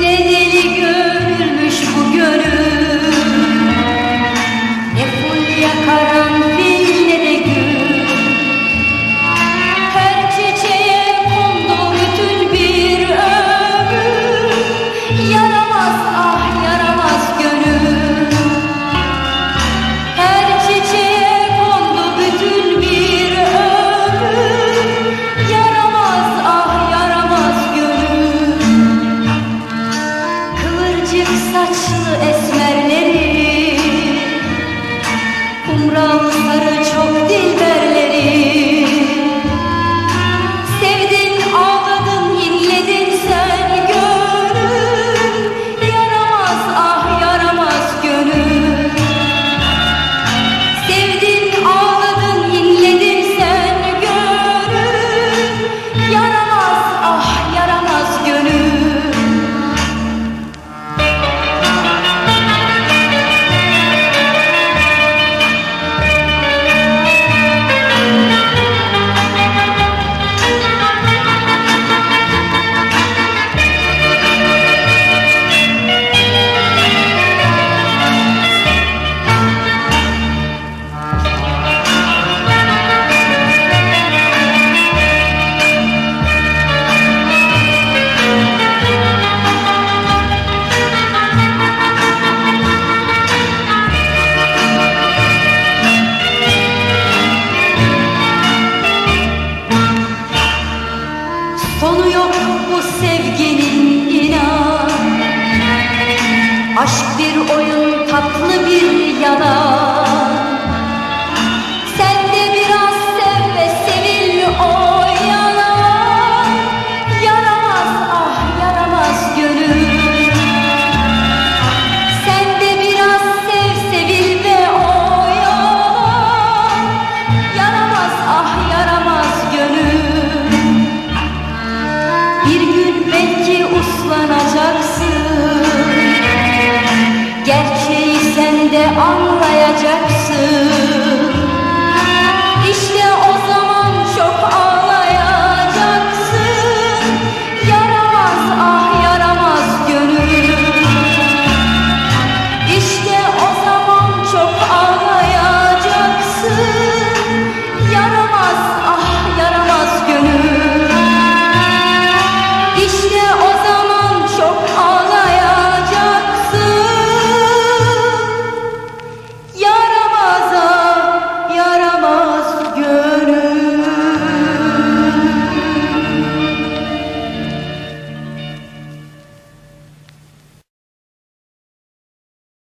Ne deli görmüş bu görür Aşk bir oyun tatlı bir yalan